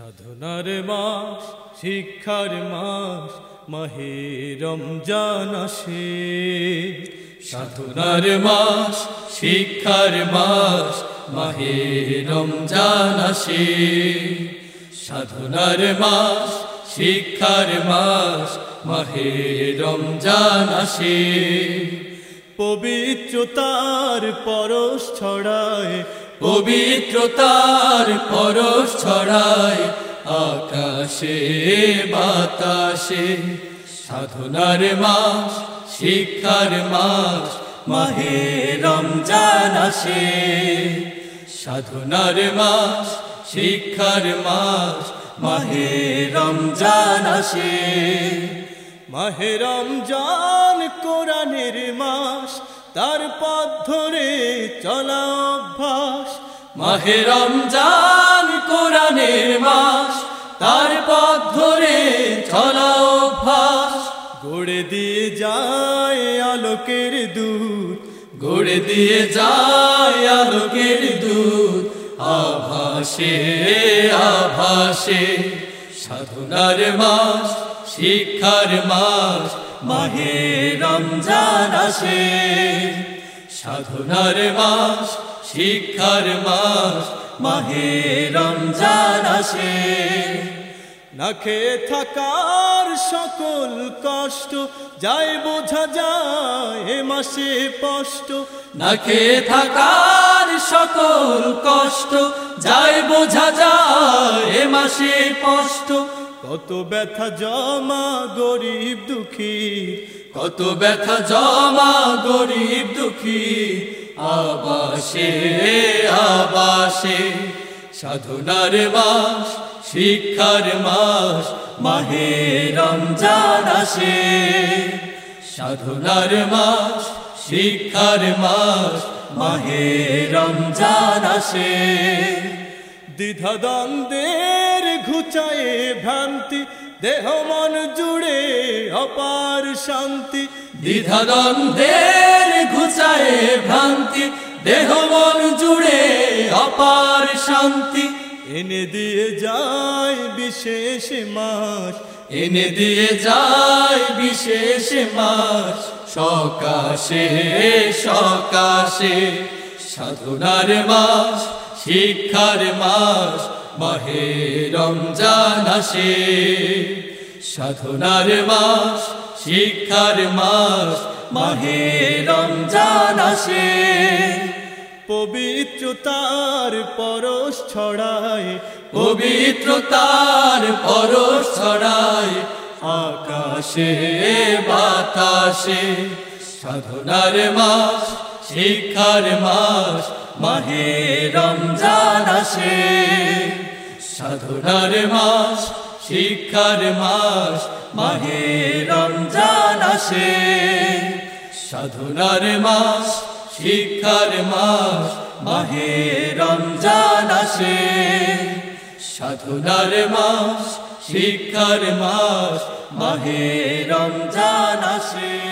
সাধনার মাস, শিক্ষার মাস, মাহে রমজান আসে। সাধনার মাস, শিক্ষার মাস, মাহে রমজান আসে। সাধনার মাস, শিক্ষার মাস, মাহে রমজান আসে। পবিত্রতার পরশ ছড়ায় পবিত্রতার পরশ ছড়ায় আকাশে, বাতাসে। সাধনার মাস, শিক্ষার মাস, মাহে রমজান আসে। সাধনার মাস, শিক্ষার মাস, মাহে রমজান আসে। মাহে রমজান কোরআনের মাস, তার পথ ধরে চলা মাহে রমজান কোরআনের মাস, তার পথ ধরে চলা অভ্যাস। গড়ে দিয়ে যায় আলোকের দূত, গড়ে দিয়ে যায় আলোকের দুধ আভাসে আভাসে, সাধনার মাস, শিক্ষার মাস, মাহে রমজান আসে। সাধনার মাস শিক্ষার মাস, মাহে রমজান আসে। না থাকার সকল কষ্ট, যায় বোঝা যায় মাসে স্পষ্ট। না খেয়ে থাকার সকল কষ্ট, যায় বোঝা যায় মাসে স্পষ্ট। কত ব্যথা জমা গরিব দুঃখী কত ব্যথা জমা গরিব দুঃখী আবাসে আবাসে, সাধনার মাস, শিক্ষার মাস, মাহে রমজান আসে। সাধনার মাস, শিক্ষার মাস, মাহে রমজান আসে। দ্বিধাদ্বন্দ্বের ঘুচায়ে ভ্রান্তি, দেহ মন জুড়ে অপার শান্তি। দ্বিধাদ্বন্দ্বের ঘুচায়ে ভ্রান্তি, দেহ মন জুড়ে অপার শান্তি। এনে দিয়ে যায় বিশেষ মাস, এনে দিয়ে যায় বিশেষ মাস। সকাশে সকাশে, সাধনার মাস, শিক্ষার মাস, মাহে রমজান আসে। সাধনার মাস, শিক্ষার মাস মাহে রমজান আসে। পবিত্রতার পরশ ছড়ায়, পবিত্রতার পরশ ছড়ায়, আকাশে বাতাসে। সাধনার মাস, শিক্ষার মাস, মাহে রমজান আসে। সাধনার মাস, শিক্ষার মাস, মাহে রমজান আসে। সাধনার মাস শিক্ষার মাস মাহে রমজান আসে। সাধনার মাস শিক্ষার মাস মাহে রমজান আসে।